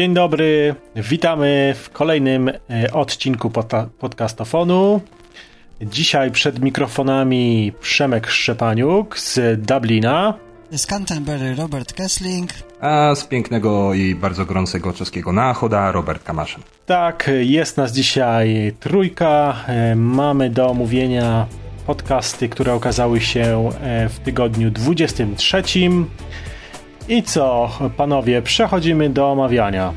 Dzień dobry, witamy w kolejnym e, odcinku pod- podcastofonu. Dzisiaj przed mikrofonami Przemek Szczepaniuk z Dublina. Z Canterbury Robert Kessling. A z pięknego i bardzo gorącego czeskiego nachoda Robert Kamaszyn. Tak, jest nas dzisiaj trójka. E, Mamy do omówienia podcasty, które okazały się e, w tygodniu 23. I co, panowie, przechodzimy do omawiania.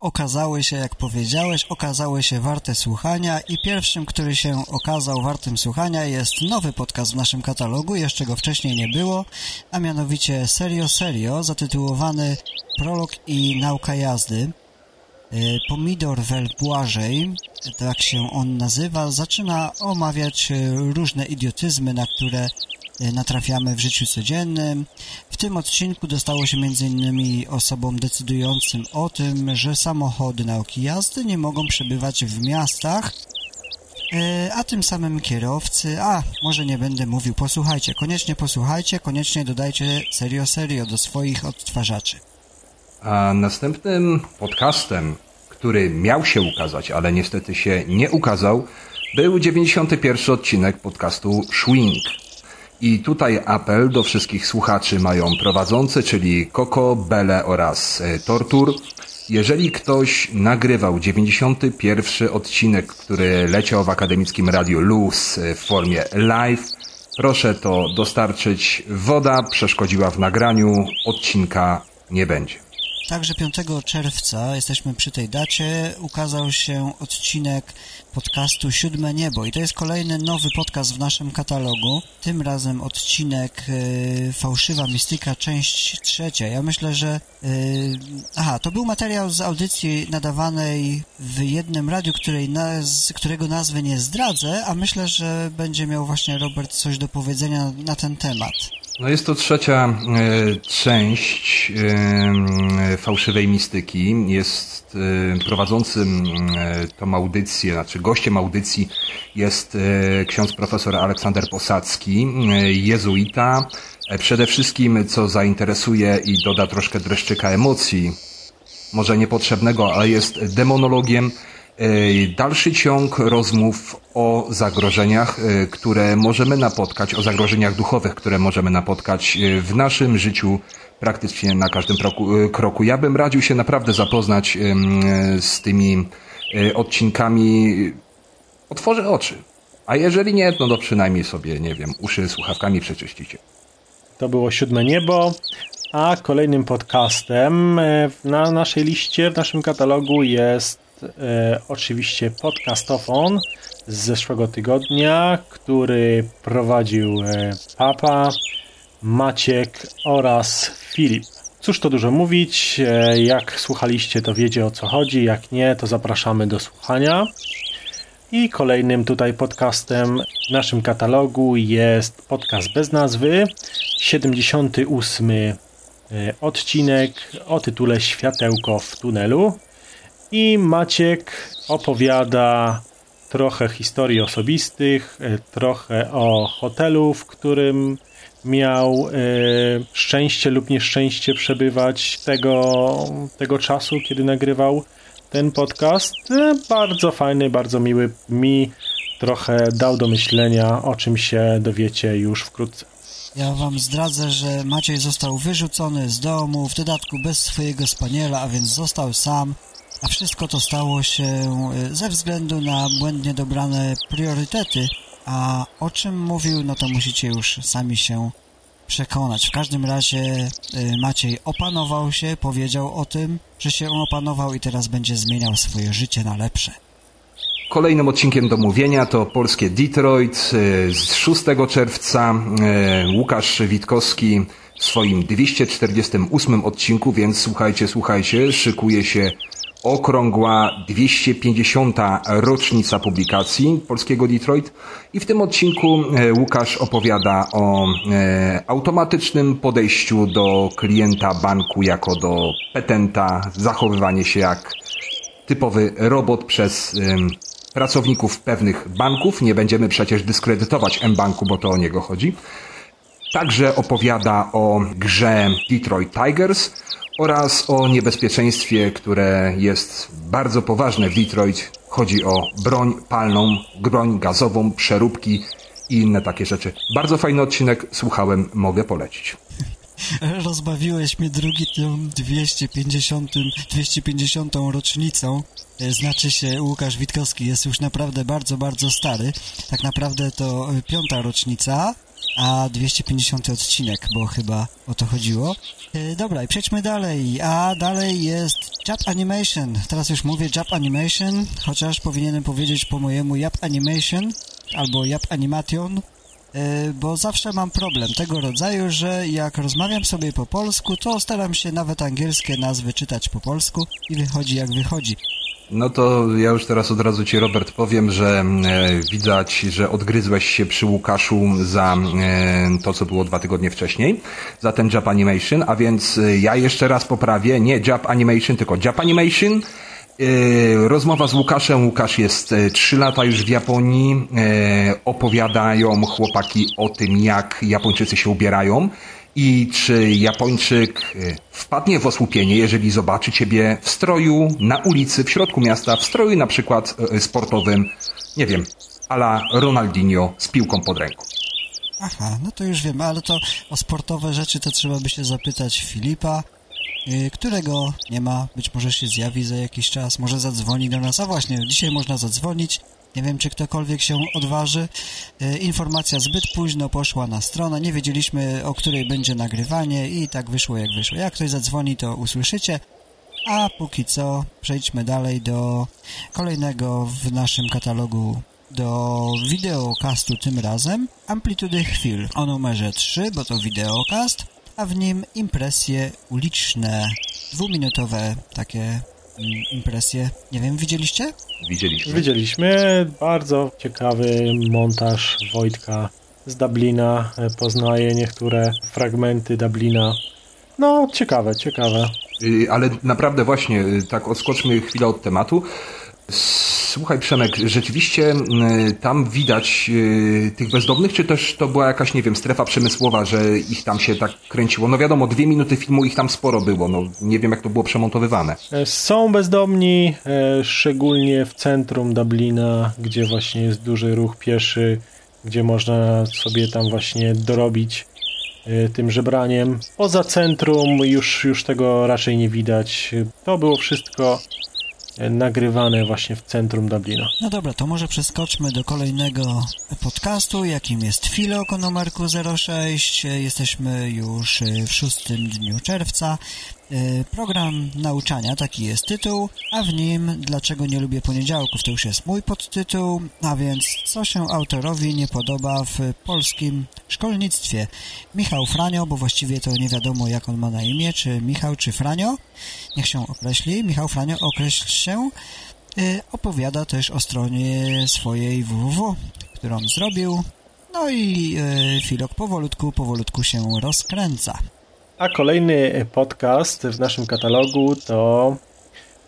Okazały się, jak powiedziałeś, okazały się warte słuchania i pierwszym, który się okazał wartym słuchania jest nowy podcast w naszym katalogu, jeszcze go wcześniej nie było, a mianowicie Serio Serio, zatytułowany Prolog i Nauka Jazdy. Y, Pomidor Wel Błażej, tak się on nazywa, zaczyna omawiać y, różne idiotyzmy, na które y, natrafiamy w życiu codziennym. W tym odcinku dostało się m.in. osobom decydującym o tym, że samochody nauki jazdy nie mogą przebywać w miastach, a tym samym kierowcy, a może nie będę mówił, posłuchajcie, koniecznie posłuchajcie, koniecznie dodajcie serio serio do swoich odtwarzaczy. A następnym podcastem, który miał się ukazać, ale niestety się nie ukazał, był 91 odcinek podcastu Schwing. I tutaj apel do wszystkich słuchaczy mają prowadzący, czyli Koko, Bele oraz e, Tortur. Jeżeli ktoś nagrywał 91 odcinek, który leciał w akademickim radiu Luz e, w formie live, proszę to dostarczyć. Woda przeszkodziła w nagraniu, odcinka nie będzie. Także 5 czerwca, jesteśmy przy tej dacie, ukazał się odcinek podcastu Siódme Niebo i to jest kolejny nowy podcast w naszym katalogu. Tym razem odcinek y, Fałszywa Mistyka, część trzecia. Ja myślę, że... Y, aha, to był materiał z audycji nadawanej w jednym radiu, której naz, którego nazwy nie zdradzę, a myślę, że będzie miał właśnie Robert coś do powiedzenia na ten temat. No jest to trzecia e, część e, fałszywej mistyki. Jest e, prowadzącym tą audycję, znaczy gościem audycji jest ksiądz profesor Aleksander Posadzki, jezuita. Przede wszystkim, co zainteresuje i doda troszkę dreszczyka emocji, może niepotrzebnego, ale jest demonologiem. Dalszy ciąg rozmów o zagrożeniach, e, które możemy napotkać, o zagrożeniach duchowych, które możemy napotkać e, w naszym życiu praktycznie na każdym kroku. e, kroku. Ja bym radził się naprawdę zapoznać z tymi odcinkami. Otworzę oczy. A jeżeli nie, no to przynajmniej sobie, nie wiem, uszy słuchawkami przeczyścicie. To było Siódme Niebo, a kolejnym podcastem na naszej liście, w naszym katalogu jest e, oczywiście podcastofon z zeszłego tygodnia, który prowadził e, Papa, Maciek oraz Filip. Cóż to dużo mówić, e, jak słuchaliście to wiecie o co chodzi, jak nie to zapraszamy do słuchania. I kolejnym tutaj podcastem w naszym katalogu jest podcast bez nazwy, 78 e, odcinek o tytule Światełko w tunelu. I Maciek opowiada trochę historii osobistych, e, trochę o hotelu, w którym miał e, szczęście lub nieszczęście przebywać tego, tego czasu, kiedy nagrywał ten podcast. E, Bardzo fajny, bardzo miły. Mi trochę dał do myślenia, o czym się dowiecie już wkrótce. Ja wam zdradzę, że Maciej został wyrzucony z domu, w dodatku bez swojego spaniela, a więc został sam, a wszystko to stało się y, ze względu na błędnie dobrane priorytety, a o czym mówił, no to musicie już sami się przekonać. W każdym razie y, Maciej opanował się, powiedział o tym, że się opanował i teraz będzie zmieniał swoje życie na lepsze. Kolejnym odcinkiem do mówienia to polskie Detroit e, z 6 czerwca. E, Łukasz Witkowski w swoim 248 odcinku, więc słuchajcie, słuchajcie, szykuje się okrągła 250. rocznica publikacji polskiego Detroit i w tym odcinku e, Łukasz opowiada o e, automatycznym podejściu do klienta banku jako do petenta, zachowywanie się jak typowy robot przez pracowników pewnych banków. Nie będziemy przecież dyskredytować M-Banku, bo to o niego chodzi. Także opowiada o grze Detroit Tigers oraz o niebezpieczeństwie, które jest bardzo poważne w Detroit. Chodzi o broń palną, broń gazową, przeróbki i inne takie rzeczy. Bardzo fajny odcinek, słuchałem, mogę polecić. Rozbawiłeś mnie drugi tą 250, 250 rocznicą. E, znaczy się Łukasz Witkowski jest już naprawdę bardzo, bardzo stary. Tak naprawdę to piąta rocznica, a 250 odcinek, bo chyba o to chodziło. E, dobra, i przejdźmy dalej. A dalej jest Jap Animation. Teraz już mówię Jap Animation, chociaż powinienem powiedzieć po mojemu Jap Animation albo Jap Animation, e, bo zawsze mam problem tego rodzaju, że jak rozmawiam sobie po polsku, to staram się nawet angielskie nazwy czytać po polsku i wychodzi jak wychodzi. No to ja już teraz od razu Ci, Robert, powiem, że e, widać, że odgryzłeś się przy Łukaszu za e, to, co było dwa tygodnie wcześniej, za ten Jap Animation, a więc e, ja jeszcze raz poprawię, nie Jap Animation, tylko Jap Animation. Rozmowa z Łukaszem. Łukasz jest e, trzy lata już w Japonii. Opowiadają chłopaki o tym, jak Japończycy się ubierają i czy Japończyk y, wpadnie w osłupienie, jeżeli zobaczy ciebie w stroju na ulicy, w środku miasta, w stroju na przykład y, sportowym, nie wiem, ala Ronaldinho z piłką pod ręką. Aha, no to już wiem, ale to o sportowe rzeczy to trzeba by się zapytać Filipa, y, którego nie ma, być może się zjawi za jakiś czas, może zadzwoni do nas, a właśnie, dzisiaj można zadzwonić, nie wiem, czy ktokolwiek się odważy. E, informacja zbyt późno poszła na stronę. Nie wiedzieliśmy, o której będzie nagrywanie i tak wyszło, jak wyszło. Jak ktoś zadzwoni, to usłyszycie. A póki co przejdźmy dalej do kolejnego w naszym katalogu do wideokastu tym razem Amplitudy Chwil o numerze 3, bo to wideokast, a w nim impresje uliczne, dwuminutowe takie impresję. Nie wiem, widzieliście? Widzieliśmy. Widzieliśmy. Bardzo ciekawy montaż Wojtka z Dublina. Poznaje niektóre fragmenty Dublina. No, ciekawe, ciekawe. Y, ale naprawdę właśnie, y, tak odskoczmy chwilę od tematu. Słuchaj Przemek, rzeczywiście tam widać y, tych bezdomnych, czy też to była jakaś, nie wiem, strefa przemysłowa, że ich tam się tak kręciło? No wiadomo, dwie minuty filmu ich tam sporo było, no nie wiem jak to było przemontowywane. E, są bezdomni, e, szczególnie w centrum Dublina, gdzie właśnie jest duży ruch pieszy, gdzie można sobie tam właśnie dorobić e, tym żebraniem. Poza centrum już, już tego raczej nie widać. To było wszystko nagrywane właśnie w centrum Dublina. No dobra, to może przeskoczmy do kolejnego podcastu, jakim jest Filok numerku 06. Jesteśmy już w szóstym dniu czerwca. E, program nauczania, taki jest tytuł, a w nim Dlaczego nie lubię poniedziałków, to już jest mój podtytuł, a więc co się autorowi nie podoba w polskim szkolnictwie. Michał Franio, bo właściwie to nie wiadomo jak on ma na imię, czy Michał, czy Franio, niech się określi. Michał Franio określ się, e, opowiada też o stronie swojej www, którą zrobił, no i e, Filok powolutku, powolutku się rozkręca. A kolejny podcast w naszym katalogu to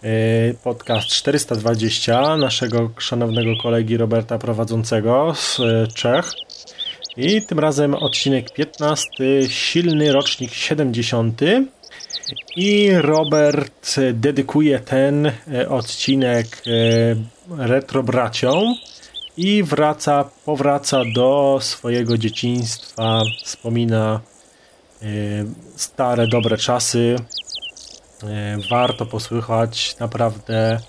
e, podcast 420 naszego szanownego kolegi Roberta prowadzącego z e, Czech. I tym razem odcinek 15, silny rocznik 70. I Robert dedykuje ten e, odcinek retro braciom i wraca, powraca do swojego dzieciństwa, wspomina Y, stare, dobre czasy. Y, warto posłuchać naprawdę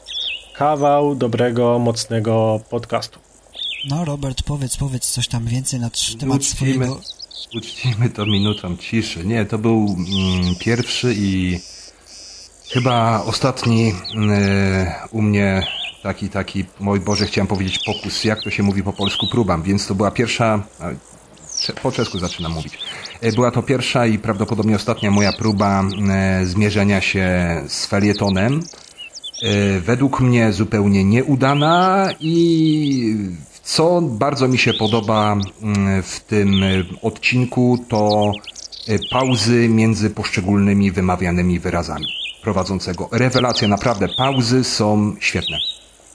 kawał dobrego, mocnego podcastu. No, Robert, powiedz, powiedz coś tam więcej na temat uczcimy, swojego... Uczcimy to minutą ciszy. Nie, to był mm, pierwszy i chyba ostatni y, u mnie taki, taki, mój Boże, chciałem powiedzieć pokus, jak to się mówi po polsku, próbam, więc to była pierwsza, po czesku zaczynam mówić. E, była to pierwsza i prawdopodobnie ostatnia moja próba e, zmierzenia się z felietonem. według mnie zupełnie nieudana i co bardzo mi się podoba mm, w tym odcinku to pauzy między poszczególnymi wymawianymi wyrazami prowadzącego. Rewelacje, naprawdę, pauzy są świetne.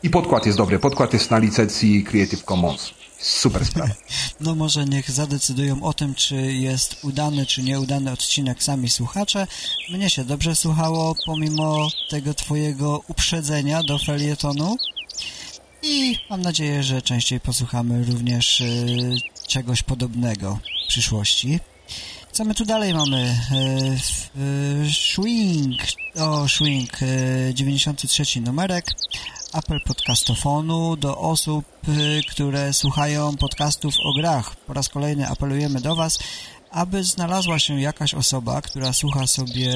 I podkład jest dobry. Podkład jest na licencji Creative Commons. Super sprawa. No może niech zadecydują o tym, czy jest udany, czy nieudany odcinek sami słuchacze. Mnie się dobrze słuchało, pomimo tego twojego uprzedzenia do felietonu. I mam nadzieję, że częściej posłuchamy również y, czegoś podobnego w przyszłości. Co my tu dalej mamy? E, e, Swing, o Swing, 93 e, numerek, apel podcastofonu do osób, które słuchają podcastów o grach. Po raz kolejny apelujemy do Was, aby znalazła się jakaś osoba, która słucha sobie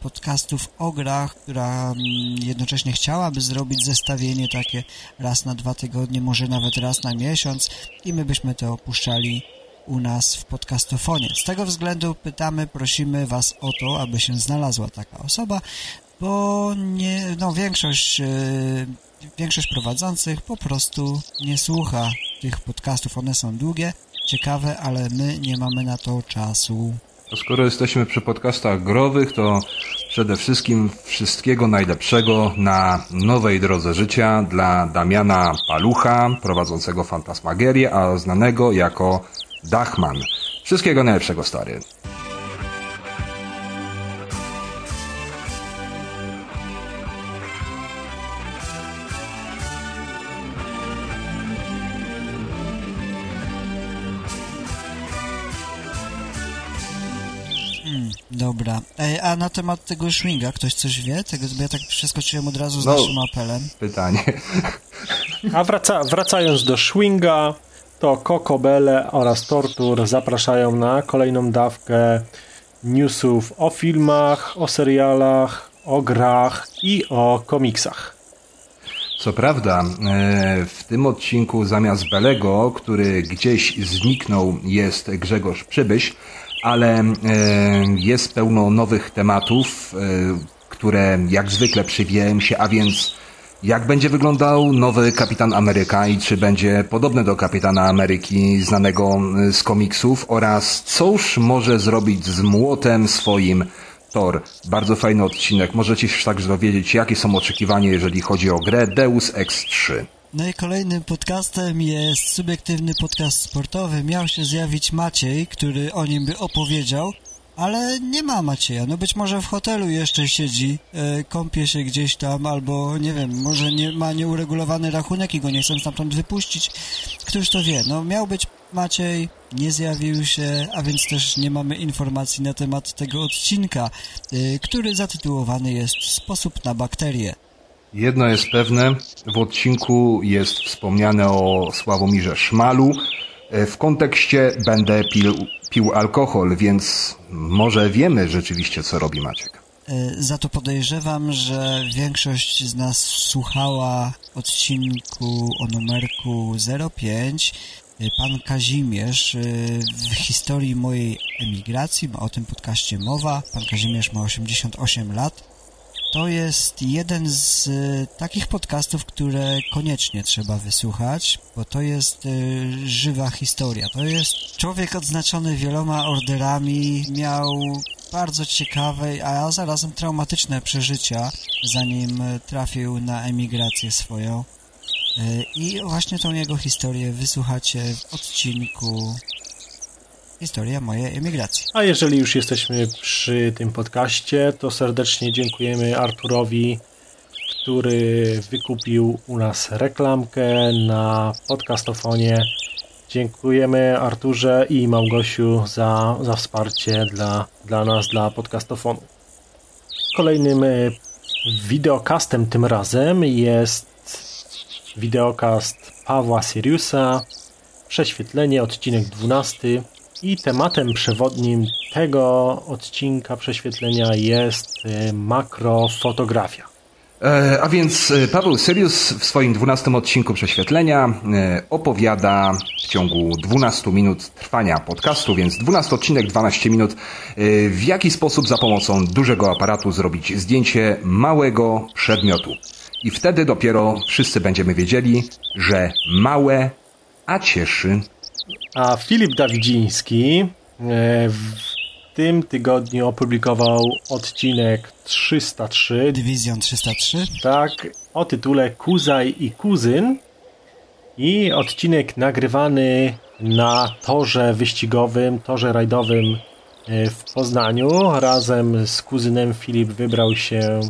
podcastów o grach, która mm, jednocześnie chciałaby zrobić zestawienie takie raz na dwa tygodnie, może nawet raz na miesiąc i my byśmy to opuszczali u nas w podcastofonie. Z tego względu pytamy, prosimy Was o to, aby się znalazła taka osoba, bo nie, no większość, yy, większość prowadzących po prostu nie słucha tych podcastów. One są długie, ciekawe, ale my nie mamy na to czasu. Skoro jesteśmy przy podcastach growych, to przede wszystkim wszystkiego najlepszego na nowej drodze życia dla Damiana Palucha, prowadzącego Fantasmagerię, a znanego jako Dachman. Wszystkiego najlepszego, stary. A na temat tego swinga ktoś coś wie? Tego, bo ja tak przeskoczyłem od razu z no, naszym apelem. Pytanie. A wraca, wracając do swinga, to Kokobele oraz Tortur zapraszają na kolejną dawkę newsów o filmach, o serialach, o grach i o komiksach. Co prawda, e, w tym odcinku zamiast Belego, który gdzieś zniknął, jest Grzegorz Przybyś, ale e, jest pełno nowych tematów, e, które jak zwykle przywijają się, a więc jak będzie wyglądał nowy Kapitan Ameryka i czy będzie podobny do Kapitana Ameryki znanego y, z komiksów oraz cóż może zrobić z młotem swoim Thor. Bardzo fajny odcinek. Możecie się także dowiedzieć, jakie są oczekiwania, jeżeli chodzi o grę Deus Ex 3. No i kolejnym podcastem jest subiektywny podcast sportowy. Miał się zjawić Maciej, który o nim by opowiedział, ale nie ma Macieja. No być może w hotelu jeszcze siedzi, e, kąpie się gdzieś tam, albo nie wiem, może nie ma nieuregulowany rachunek i go nie chcą stamtąd wypuścić. Któż to wie? No miał być Maciej, nie zjawił się, a więc też nie mamy informacji na temat tego odcinka, e, który zatytułowany jest Sposób na bakterie. Jedno jest pewne, w odcinku jest wspomniane o Sławomirze Szmalu. E, w kontekście będę pił pił alkohol, więc może wiemy rzeczywiście, co robi Maciek. E, za to podejrzewam, że większość z nas słuchała odcinku o numerku 05. E, pan Kazimierz w historii mojej emigracji, o tym podcaście mowa. Pan Kazimierz ma 88 lat to jest jeden z e, takich podcastów, które koniecznie trzeba wysłuchać, bo to jest e, żywa historia. To jest człowiek odznaczony wieloma orderami, miał bardzo ciekawe, a zarazem traumatyczne przeżycia, zanim trafił na emigrację swoją. E, I właśnie tą jego historię wysłuchacie w odcinku historia mojej emigracji. A jeżeli już jesteśmy przy tym podcaście, to serdecznie dziękujemy Arturowi, który wykupił u nas reklamkę na podcastofonie. Dziękujemy Arturze i Małgosiu za, za wsparcie dla, dla nas, dla podcastofonu. Kolejnym e, wideokastem tym razem jest wideokast Pawła Siriusa, prześwietlenie, odcinek 12. I tematem przewodnim tego odcinka prześwietlenia jest y, makrofotografia. E, a więc e, Paweł Syrius w swoim 12 odcinku prześwietlenia e, opowiada w ciągu 12 minut trwania podcastu, więc 12 odcinek, 12 minut, w jaki sposób za pomocą dużego aparatu zrobić zdjęcie małego przedmiotu. I wtedy dopiero wszyscy będziemy wiedzieli, że małe, a cieszy. A Filip Dawidziński e, w tym tygodniu opublikował odcinek 303. Dywizjon 303. Tak, o tytule Kuzaj i Kuzyn. I odcinek nagrywany na torze wyścigowym, torze rajdowym e, w Poznaniu. Razem z kuzynem Filip wybrał się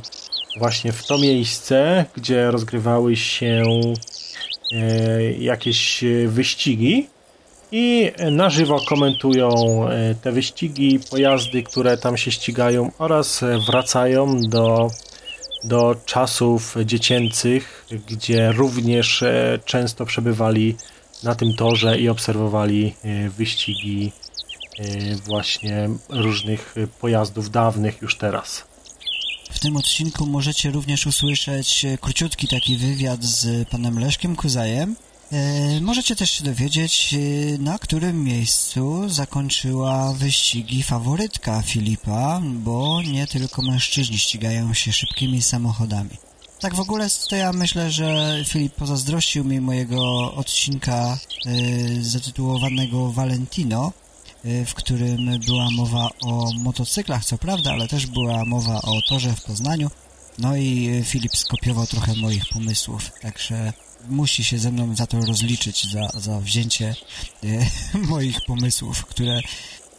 właśnie w to miejsce, gdzie rozgrywały się e, jakieś wyścigi i na żywo komentują e, te wyścigi, pojazdy, które tam się ścigają oraz wracają do, do czasów dziecięcych, gdzie również e, często przebywali na tym torze i obserwowali e, wyścigi właśnie różnych pojazdów dawnych już teraz. W tym odcinku możecie również usłyszeć króciutki taki wywiad z panem Leszkiem Kuzajem, E, możecie też się dowiedzieć, e, na którym miejscu zakończyła wyścigi faworytka Filipa, bo nie tylko mężczyźni ścigają się szybkimi samochodami. Tak w ogóle to ja myślę, że Filip pozazdrościł mi mojego odcinka y, zatytułowanego Valentino, w którym była mowa o motocyklach, co prawda, ale też była mowa o torze w Poznaniu. No i Filip skopiował trochę moich pomysłów, także musi się ze mną za to rozliczyć, za, za wzięcie e, moich pomysłów, które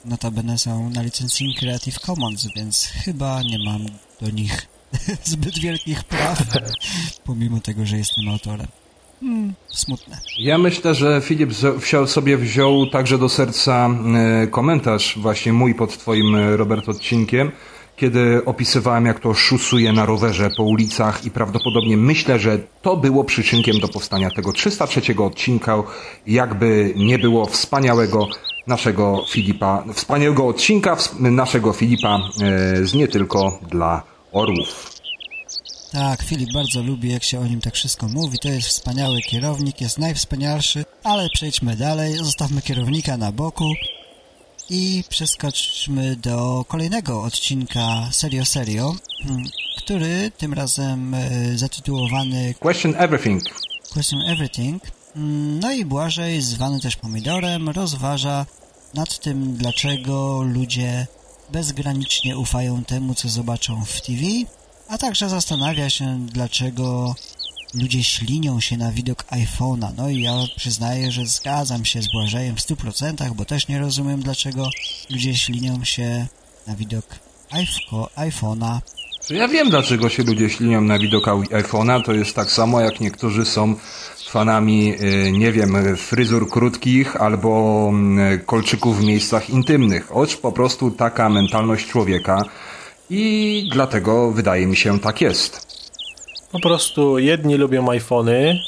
notabene są na licencji Creative Commons, więc chyba nie mam do nich zbyt wielkich praw, pomimo tego, że jestem autorem. Hmm, smutne. Ja myślę, że Filip wziął, sobie wziął także do serca e, komentarz właśnie mój pod twoim, e, Robert, odcinkiem, kiedy opisywałem, jak to szusuje na rowerze po ulicach i prawdopodobnie myślę, że to było przyczynkiem do powstania tego 303 odcinka, jakby nie było wspaniałego naszego Filipa, wspaniałego odcinka naszego Filipa e, z nie tylko dla orłów. Tak, Filip bardzo lubi, jak się o nim tak wszystko mówi. To jest wspaniały kierownik, jest najwspanialszy, ale przejdźmy dalej, zostawmy kierownika na boku i przeskoczmy do kolejnego odcinka Serio Serio, hmm, który tym razem e, zatytułowany Question Everything. Question Everything. Hmm, no i Błażej, zwany też Pomidorem, rozważa nad tym, dlaczego ludzie bezgranicznie ufają temu, co zobaczą w TV, a także zastanawia się, dlaczego ludzie ślinią się na widok iPhone'a. No i ja przyznaję, że zgadzam się z Błażejem w 100%, bo też nie rozumiem, dlaczego ludzie ślinią się na widok iPhone'a. Ja wiem, dlaczego się ludzie ślinią na widok iPhone'a. To jest tak samo, jak niektórzy są fanami, y, nie wiem, fryzur krótkich albo mm, kolczyków w miejscach intymnych. Ocz po prostu taka mentalność człowieka i dlatego wydaje mi się tak jest. Po prostu jedni lubią iPhony,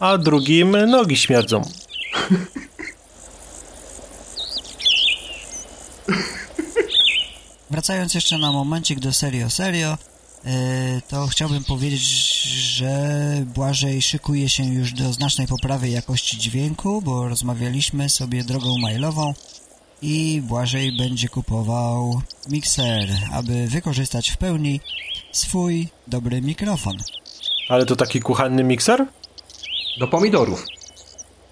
a drugim nogi śmierdzą. Wracając jeszcze na momencik do Serio Serio, to chciałbym powiedzieć, że Błażej szykuje się już do znacznej poprawy jakości dźwięku, bo rozmawialiśmy sobie drogą mailową i Błażej będzie kupował mikser, aby wykorzystać w pełni swój dobry mikrofon. Ale to taki kuchenny mikser? Do pomidorów.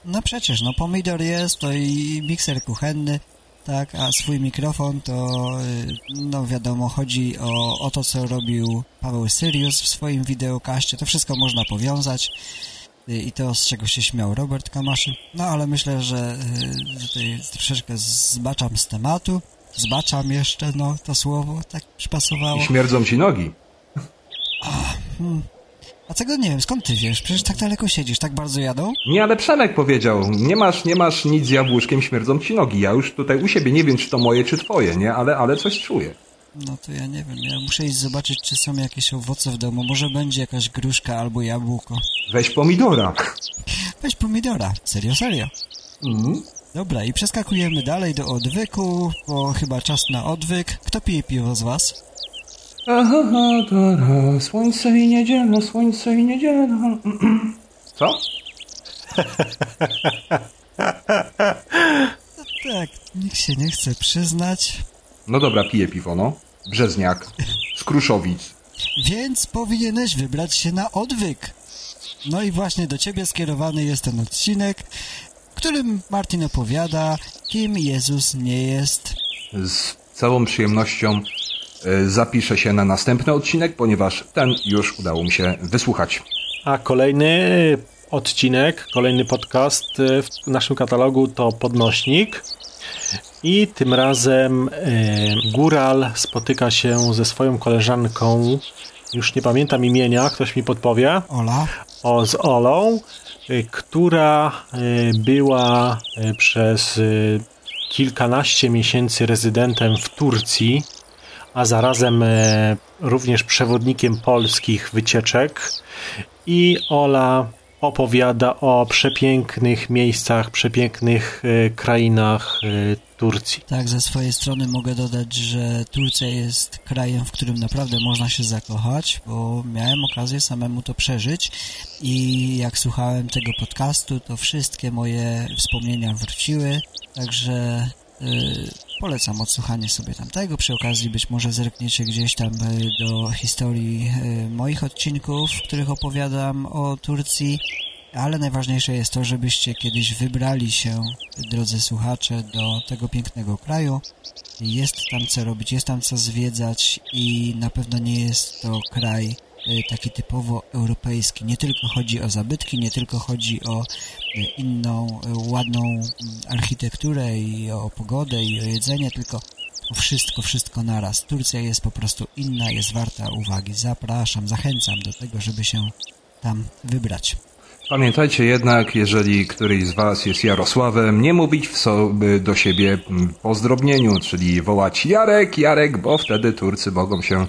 No przecież, no pomidor jest, to i mikser kuchenny, tak, a swój mikrofon to, y, no wiadomo, chodzi o, o to, co robił Paweł Syrius w swoim wideokaście, to wszystko można powiązać y, i to, z czego się śmiał Robert Kamaszy. No ale myślę, że, y, że tutaj troszeczkę zbaczam z tematu, zbaczam jeszcze, no, to słowo tak przypasowało. I śmierdzą ci nogi. hmm. A tego nie wiem, skąd ty wiesz? Przecież tak daleko siedzisz, tak bardzo jadą? Nie, ale Przemek powiedział, nie masz, nie masz nic z jabłuszkiem, śmierdzą ci nogi. Ja już tutaj u siebie nie wiem, czy to moje, czy twoje, nie? Ale, ale coś czuję. No to ja nie wiem, ja muszę iść zobaczyć, czy są jakieś owoce w domu. Może będzie jakaś gruszka albo jabłko. Weź pomidora. Weź pomidora, serio, serio. Mhm. Dobra, i przeskakujemy dalej do odwyku, bo chyba czas na odwyk. Kto pije piwo z was? Aha, da, słońce i niedziela, słońce i niedziela. Co? No tak, nikt się nie chce przyznać. No dobra, piję piwo, no. Brzezniak, Skruszowic. więc powinieneś wybrać się na odwyk. No i właśnie do ciebie skierowany jest ten odcinek, w którym Martin opowiada, kim Jezus nie jest. Z całą przyjemnością zapiszę się na następny odcinek, ponieważ ten już udało mi się wysłuchać. A kolejny odcinek, kolejny podcast e, w naszym katalogu to Podnośnik. I tym razem e, Góral spotyka się ze swoją koleżanką, już nie pamiętam imienia, ktoś mi podpowie. Ola. O, z Olą, e, która e, była e, przez e, kilkanaście miesięcy rezydentem w Turcji, a zarazem e, również przewodnikiem polskich wycieczek. I Ola opowiada o przepięknych miejscach, przepięknych e, krainach e, Turcji. Tak, ze swojej strony mogę dodać, że Turcja jest krajem, w którym naprawdę można się zakochać, bo miałem okazję samemu to przeżyć i jak słuchałem tego podcastu, to wszystkie moje wspomnienia wróciły, także polecam odsłuchanie sobie tamtego. Przy okazji być może zerkniecie gdzieś tam yy, do historii yy, moich odcinków, w których opowiadam o Turcji. Ale najważniejsze jest to, żebyście kiedyś wybrali się, drodzy słuchacze, do tego pięknego kraju. Jest tam co robić, jest tam co zwiedzać i na pewno nie jest to kraj y, taki typowo europejski. Nie tylko chodzi o zabytki, nie tylko chodzi o y, inną, y, ładną mm, architekturę i o pogodę i o jedzenie, tylko o wszystko, wszystko naraz. Turcja jest po prostu inna, jest warta uwagi. Zapraszam, zachęcam do tego, żeby się tam wybrać. Pamiętajcie jednak, jeżeli któryś z Was jest Jarosławem, nie mówić sobie do siebie po zdrobnieniu, czyli wołać Jarek, Jarek, bo wtedy Turcy mogą się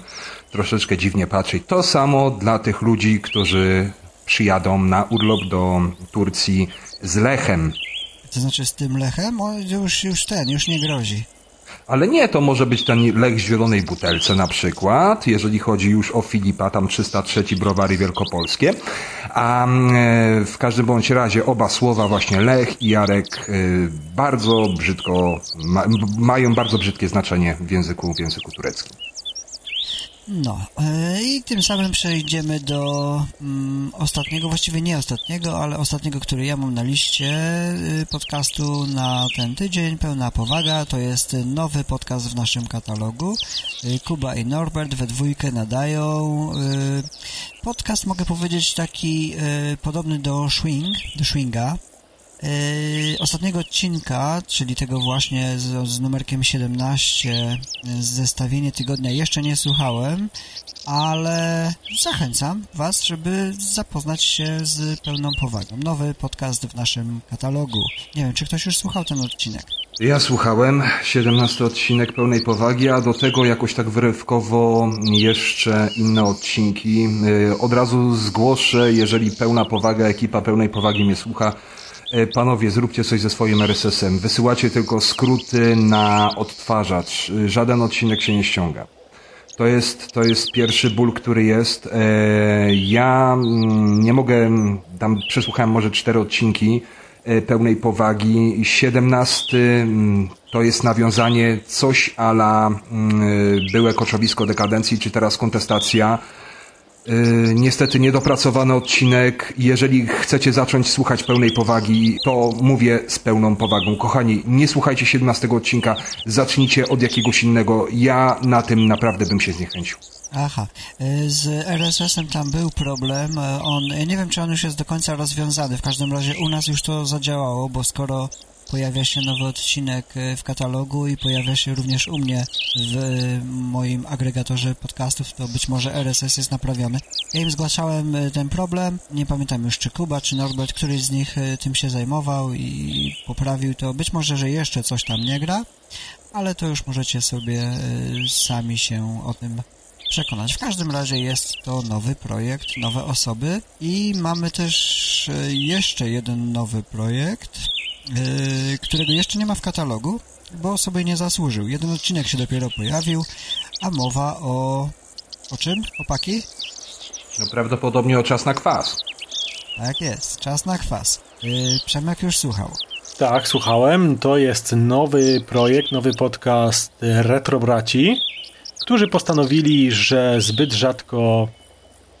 troszeczkę dziwnie patrzeć. To samo dla tych ludzi, którzy przyjadą na urlop do Turcji z Lechem. To znaczy z tym Lechem? O, już, już ten, już nie grozi. Ale nie, to może być ten lech w zielonej butelce na przykład, jeżeli chodzi już o Filipa, tam 303 Browary Wielkopolskie. A e, w każdym bądź razie oba słowa właśnie lech i Jarek e, bardzo brzydko, ma, mają bardzo brzydkie znaczenie w języku, w języku tureckim. No e, i tym samym przejdziemy do mm, ostatniego, właściwie nie ostatniego, ale ostatniego, który ja mam na liście y, podcastu na ten tydzień, pełna powaga, to jest nowy podcast w naszym katalogu. Y, Kuba i Norbert we dwójkę nadają y, podcast, mogę powiedzieć, taki podobny do Swing, do Swinga, Yy, ostatniego odcinka, czyli tego właśnie z, z numerkiem 17, zestawienie tygodnia jeszcze nie słuchałem, ale zachęcam Was, żeby zapoznać się z pełną powagą. Nowy podcast w naszym katalogu. Nie wiem, czy ktoś już słuchał ten odcinek? Ja słuchałem 17 odcinek pełnej powagi, a do tego jakoś tak wyrywkowo jeszcze inne odcinki. Yy, Od razu zgłoszę, jeżeli pełna powaga, ekipa pełnej powagi mnie słucha, Panowie, zróbcie coś ze swoim RSS-em. Wysyłacie tylko skróty na odtwarzacz. E, Żaden odcinek się nie ściąga. To jest, to jest pierwszy ból, który jest. E, Ja mm, nie mogę, tam przesłuchałem może cztery odcinki e, pełnej powagi. 17 mm, to jest nawiązanie coś ala mm, byłe koczowisko dekadencji, czy teraz kontestacja. Yy, niestety niedopracowany odcinek. Jeżeli chcecie zacząć słuchać pełnej powagi, to mówię z pełną powagą. Kochani, nie słuchajcie 17 odcinka, zacznijcie od jakiegoś innego. Ja na tym naprawdę bym się zniechęcił. Aha, y, z RSS-em tam był problem. y, On, nie wiem, czy on już jest do końca rozwiązany. W każdym razie u nas już to zadziałało, bo skoro pojawia się nowy odcinek y, w katalogu i pojawia się również u mnie w y, moim agregatorze podcastów, to być może RSS jest naprawiony. Ja im zgłaszałem y, ten problem. Nie pamiętam już, czy Kuba, czy Norbert, któryś z nich tym się zajmował i poprawił to. Być może, że jeszcze coś tam nie gra, ale to już możecie sobie sami się o tym przekonać. W każdym razie jest to nowy projekt, nowe osoby i mamy też e, jeszcze jeden nowy projekt, e, którego jeszcze nie ma w katalogu, bo sobie nie zasłużył. Jeden odcinek się dopiero pojawił, a mowa o... o czym? Opaki? No prawdopodobnie o czas na kwas. Tak jest, czas na kwas. E, Przemek już słuchał. Tak, słuchałem. To jest nowy projekt, nowy podcast Retro Braci, którzy postanowili, że zbyt rzadko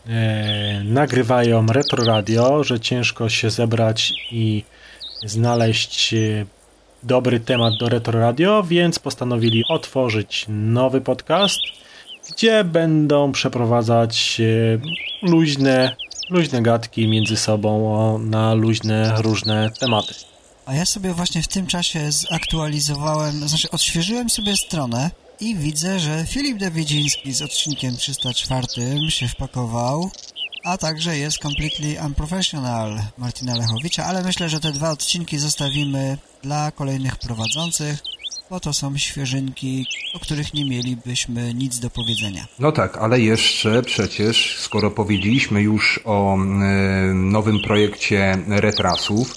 e, nagrywają retro radio, że ciężko się zebrać i znaleźć e, dobry temat do retro radio, więc postanowili otworzyć nowy podcast, gdzie będą przeprowadzać e, luźne, luźne gadki między sobą na luźne, różne tematy. A ja sobie właśnie w tym czasie zaktualizowałem, znaczy odświeżyłem sobie stronę i widzę, że Filip Dawidziński z odcinkiem 304 się wpakował, a także jest Completely Unprofessional Martina Lechowicza, ale myślę, że te dwa odcinki zostawimy dla kolejnych prowadzących, bo to są świeżynki, o których nie mielibyśmy nic do powiedzenia. No tak, ale jeszcze przecież, skoro powiedzieliśmy już o y, nowym projekcie Retrasów,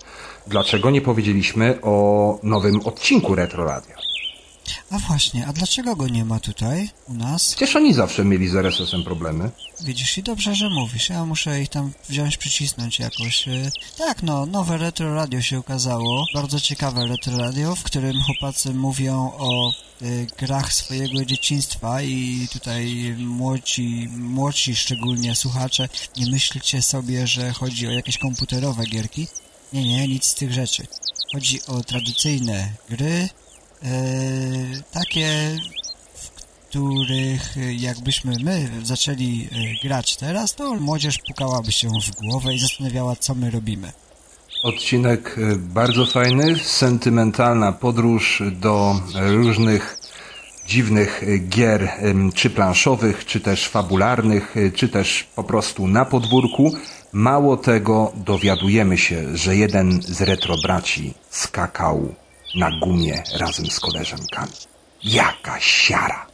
dlaczego nie powiedzieliśmy o nowym odcinku Retro Radio? A właśnie, a dlaczego go nie ma tutaj u nas? Przecież oni zawsze mieli z RSS-em problemy. Widzisz, i dobrze, że mówisz. Ja muszę ich tam wziąć, przycisnąć jakoś. Tak, no, nowe retro radio się ukazało. Bardzo ciekawe retro radio, w którym chłopacy mówią o y, grach swojego dzieciństwa i tutaj młodzi, młodsi szczególnie słuchacze, nie myślcie sobie, że chodzi o jakieś komputerowe gierki. Nie, nie, nic z tych rzeczy. Chodzi o tradycyjne gry, takie, w których jakbyśmy my zaczęli e, grać teraz, to młodzież pukałaby się w głowę i zastanawiała, co my robimy. Odcinek e, bardzo fajny, sentymentalna podróż do różnych dziwnych gier, czy planszowych, czy też fabularnych, czy też po prostu na podwórku. Mało tego, dowiadujemy się, że jeden z retrobraci skakał na gumie razem z koleżankami. Jaka siara!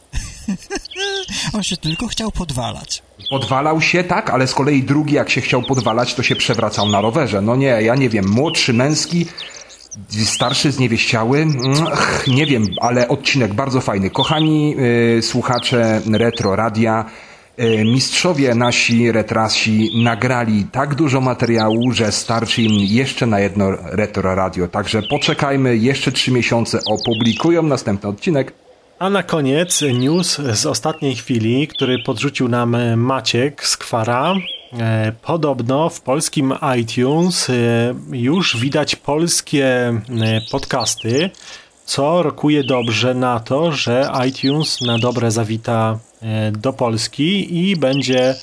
On się tylko chciał podwalać. Podwalał się, tak, ale z kolei drugi, jak się chciał podwalać, to się przewracał na rowerze. No nie, ja nie wiem, młodszy męski, starszy zniewieściały, nie wiem, ale odcinek bardzo fajny. Kochani yy, słuchacze Retro Radia, mistrzowie nasi retrasi nagrali tak dużo materiału, że starczy im jeszcze na jedno retro radio. Także poczekajmy jeszcze trzy miesiące, opublikują następny odcinek. A na koniec news z ostatniej chwili, który podrzucił nam Maciek z Kwara. E, podobno w polskim iTunes e, już widać polskie podcasty, co rokuje dobrze na to, że iTunes na dobre zawita e, do Polski i będzie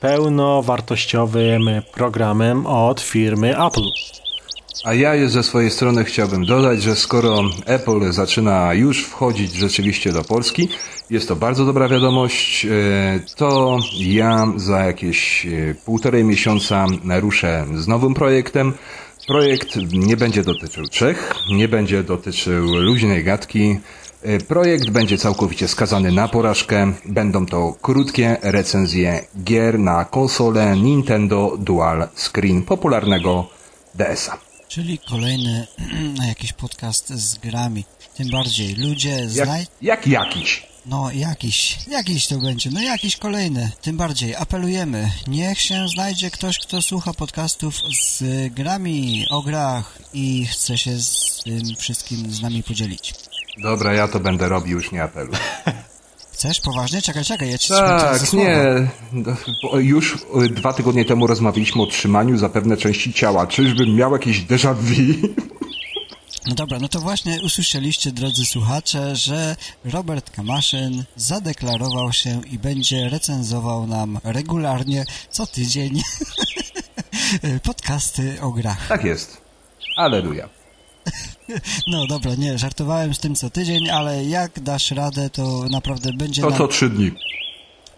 pełnowartościowym programem od firmy Apple. A ja ze swojej strony chciałbym dodać, że skoro Apple zaczyna już wchodzić rzeczywiście do Polski, jest to bardzo dobra wiadomość, e, to ja za jakieś e, półtorej miesiąca ruszę z nowym projektem, Projekt nie będzie dotyczył Czech, nie będzie dotyczył luźnej gadki. E, projekt będzie całkowicie skazany na porażkę. Będą to krótkie recenzje gier na konsolę Nintendo Dual Screen popularnego DS-a. Czyli kolejny jakiś podcast z grami. Tym bardziej ludzie znaj... Jak, jak jakiś. No jakiś, jakiś to będzie, no jakiś kolejny. Tym bardziej apelujemy, niech się znajdzie ktoś, kto słucha podcastów z grami o grach i chce się z tym wszystkim z nami podzielić. Dobra, ja to będę robił, już nie apelu. Chcesz? Poważnie? Czekaj, czekaj, ja ci Tak, nie. Już dwa tygodnie temu rozmawialiśmy o trzymaniu zapewne części ciała. Czyżbym miał jakieś déjà vu? No dobra, no to właśnie usłyszeliście, drodzy słuchacze, że Robert Kamaszyn zadeklarował się i będzie recenzował nam regularnie co tydzień podcasty o grach. Tak jest. Aleluja. No dobra, nie, żartowałem z tym co tydzień, ale jak dasz radę, to naprawdę będzie To nam... co trzy dni.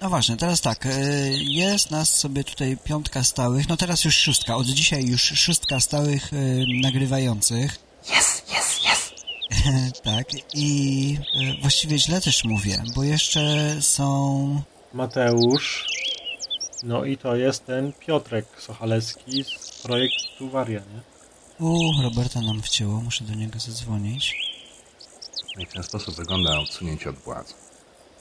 No właśnie, teraz tak, y, jest nas sobie tutaj piątka stałych, no teraz już szóstka, od dzisiaj już szóstka stałych y, nagrywających. Jest, jest, jest. tak, i y, właściwie źle też mówię, bo jeszcze są... Mateusz, no i to jest ten Piotrek Sochalecki z projektu Waria, nie? U, Roberta nam wcięło, muszę do niego zadzwonić. No I w ten sposób wygląda odsunięcie od władzy.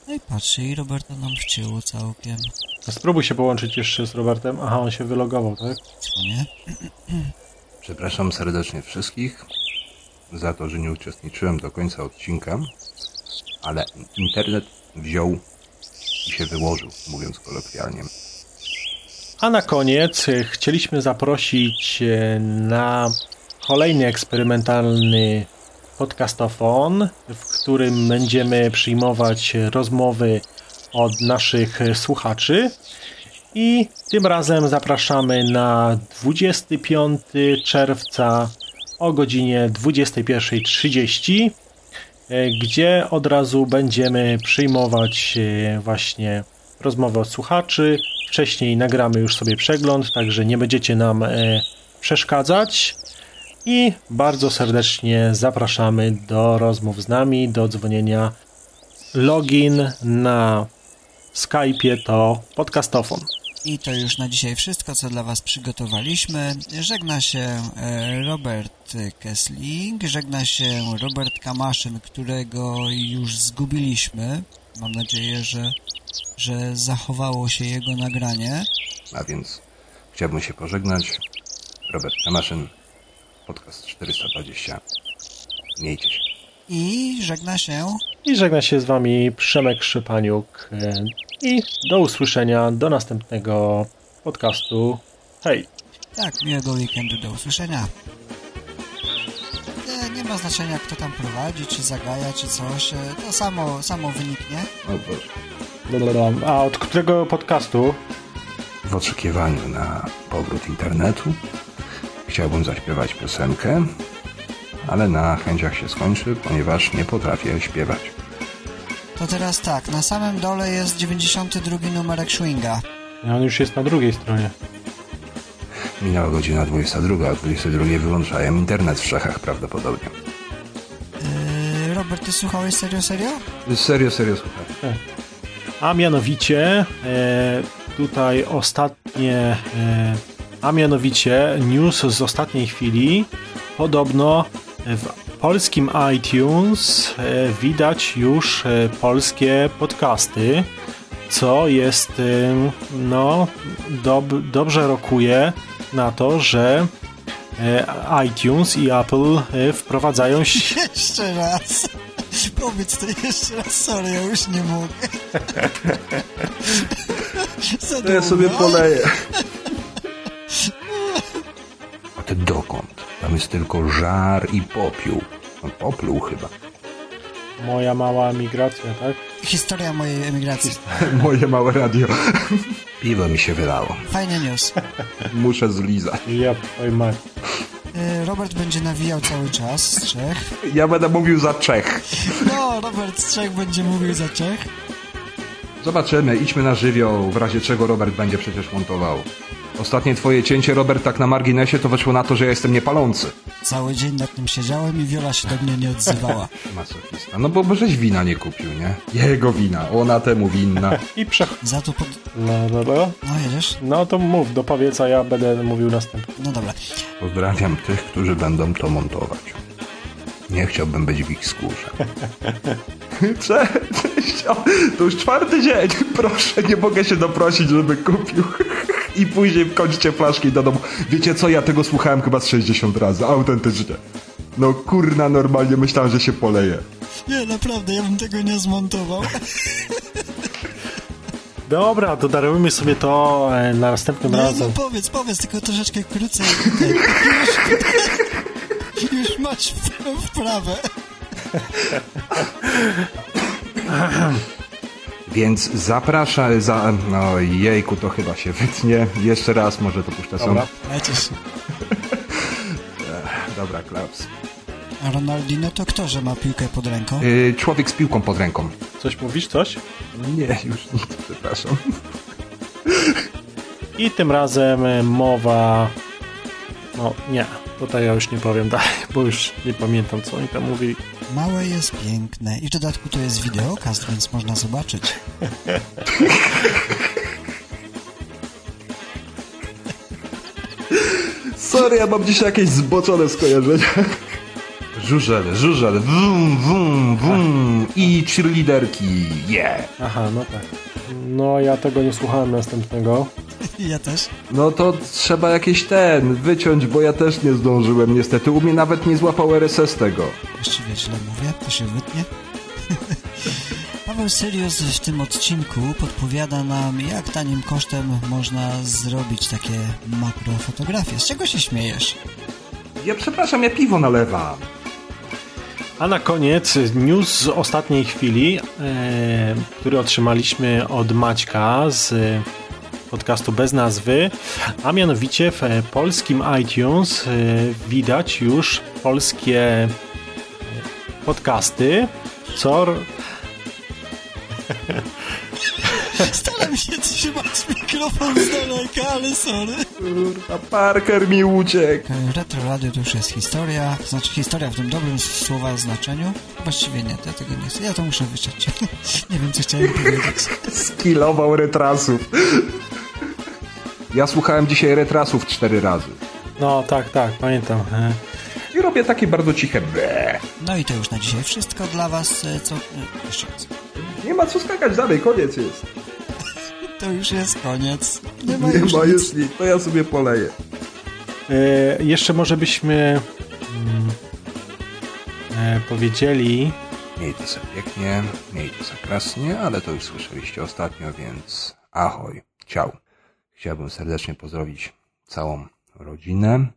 No i patrzcie, i Roberta nam wcięło całkiem. No spróbuj się połączyć jeszcze z Robertem. Aha, on się wylogował, tak? Co nie? Przepraszam serdecznie wszystkich za to, że nie uczestniczyłem do końca odcinka, ale internet wziął i się wyłożył, mówiąc kolokwialnie. A na koniec e, chcieliśmy zaprosić e, na kolejny eksperymentalny podcastofon, w którym będziemy przyjmować rozmowy od naszych słuchaczy. I tym razem zapraszamy na 25 czerwca o godzinie 21.30, e, gdzie od razu będziemy przyjmować e, właśnie rozmowy od słuchaczy. Wcześniej nagramy już sobie przegląd, także nie będziecie nam e, przeszkadzać. I bardzo serdecznie zapraszamy do rozmów z nami, do dzwonienia. Login na Skype'ie to podcastofon. I to już na dzisiaj wszystko, co dla Was przygotowaliśmy. Żegna się e, Robert Kessling, żegna się Robert Kamaszyn, którego już zgubiliśmy. Mam nadzieję, że, że zachowało się jego nagranie. A więc chciałbym się pożegnać. Robert Kamaszyn, podcast 420. Miejcie się. I żegna się I żegna się z Wami Przemek Szypaniuk. I do usłyszenia, do następnego podcastu. Hej! Tak, miłego weekendu, do usłyszenia. Nie, nie ma znaczenia, kto tam prowadzi, czy zagaja, czy coś. e, To samo, samo wyniknie. A od którego podcastu? W oczekiwaniu na powrót internetu chciałbym zaśpiewać piosenkę, ale na chęciach się skończy, ponieważ nie potrafię śpiewać. To teraz tak, na samym dole jest 92 numerek Schwinga. A On już jest na drugiej stronie. Minęła godzina 22, a o 22 wyłączałem internet w Czechach prawdopodobnie. Yy, Robert, ty słuchałeś serio, serio? Serio, serio słuchaj. A mianowicie e, tutaj ostatnie, e, a mianowicie news z ostatniej chwili. Podobno w polskim iTunes e, widać już e, polskie podcasty, co jest e, no dob, dobrze rokuje na to, że iTunes i Apple wprowadzają się Jeszcze raz. Powiedz to jeszcze raz, sorry, ja już nie mogę. Za długo. poleję. A ty dokąd? Tam jest tylko żar i popiół. No, popluł chyba. moja mała migracja, tak? Historia mojej emigracji. Moje małe radio. Piwo mi się wylało. Fajny news. Muszę zlizać. Ja, oj mać. Yy, Robert będzie nawijał cały czas z Czech. Ja będę mówił za Czech. No, Robert z Czech będzie mówił za Czech. Zobaczymy, idźmy na żywioł, w razie czego Robert będzie przecież montował. Ostatnie twoje cięcie, Robert, tak na marginesie, to wyszło na to, że ja jestem niepalący. Cały dzień nad tym siedziałem i Wiola się do mnie nie odzywała. Masochista. No bo bo żeś wina nie kupił, nie? Jego wina, ona temu winna. I przech... Za to pod... No, no, no. No, jedziesz? no to mów, dopowiedz, a ja będę mówił następnie. No dobra. Pozdrawiam tych, którzy będą to montować. Nie chciałbym być w ich skórze. Cześć, to już czwarty dzień. Proszę, nie mogę się doprosić, żeby kupił. I później w końcie flaszki do domu. Wiecie co, ja tego słuchałem chyba z 60 razy, autentycznie. No kurna, normalnie myślałem, że się poleje. Nie, naprawdę, ja bym tego nie zmontował. Dobra, to darujmy sobie to e, na następnym no razem. powiedz, powiedz, tylko troszeczkę krócej. Już, już masz w- wprawę. Więc zapraszam, za... No jejku, to chyba się wytnie. Jeszcze raz może to puszczę sam. Dobra. Lecisz. Dobra, Klaus. A Ronaldinho to kto, że ma piłkę pod ręką? Yy, człowiek z piłką pod ręką. Coś mówisz, coś? Nie, już nic, przepraszam. I tym razem mowa... No, nie. Tutaj ja już nie powiem dalej, bo już nie pamiętam, co oni tam mówili. Małe jest piękne i w dodatku to jest wideokast, więc można zobaczyć. Sorry, ja mam dzisiaj jakieś zboczone skojarzenia. Żużel, żużel, wum, wum, wum i cheerleaderki, yeah. Aha, no tak. No, ja tego nie słuchałem następnego. Ja też. No to trzeba jakieś ten, wyciąć, bo ja też nie zdążyłem niestety. U mnie nawet nie złapał RSS tego. Właściwie źle mówię, to się wytnie. Paweł Syrius w tym odcinku podpowiada nam, jak tanim kosztem można zrobić takie makrofotografie. Z czego się śmiejesz? Ja przepraszam, ja piwo nalewam. A na koniec news z ostatniej chwili, e, który otrzymaliśmy od Maćka z podcastu bez nazwy, a mianowicie w polskim iTunes e, widać już polskie e, podcasty, co Staram się trzymać mikrofon z daleka, ale sorry. Kurwa, Parker mi uciekł. Retro Radio to już jest historia, znaczy historia w tym dobrym słowa znaczeniu. Właściwie nie, ja tego nie chcę. Ja to muszę wyciąć. nie wiem, co chciałem powiedzieć. Skillował retrasów. Ja słuchałem dzisiaj retrasów cztery razy. No tak, tak, pamiętam. I robię takie bardzo ciche ble. No i to już na dzisiaj wszystko dla was. e, Co... e, Jeszcze raz. Nie ma co skakać dalej, koniec jest. To już jest koniec. Nie ma Nie już ma nic. już nic, to ja sobie poleję. E, jeszcze może byśmy mm, e, powiedzieli, Miej to se pięknie, miej to se krasnie, ale to już słyszeliście ostatnio, więc ahoj, ciao. Chciałbym serdecznie pozdrowić całą rodzinę,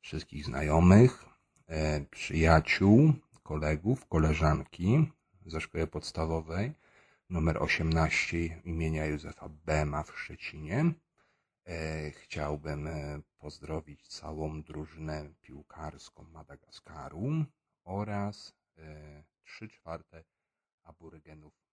wszystkich znajomych, e, przyjaciół, kolegów, koleżanki ze szkoły podstawowej numer 18 imienia Józefa Bema w Szczecinie. E, chciałbym e, pozdrowić całą drużynę piłkarską Madagaskaru oraz e, trzy czwarte aborygenów.